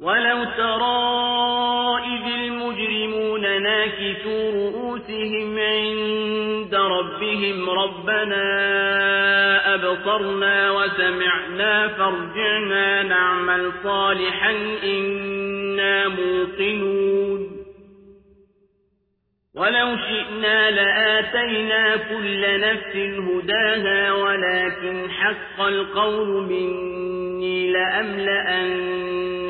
ولو ترى إذ المجرمون ناكتوا رؤوسهم عند ربهم ربنا أبصرنا وسمعنا فارجعنا نعمل صالحا إنا موقنون ولو شئنا لآتينا كل نفس هداها ولكن حق القول مني لأملأن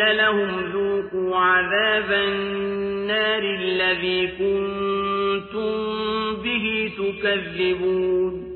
وقيل لهم ذوقوا عذاب النار الذي كنتم به تكذبون.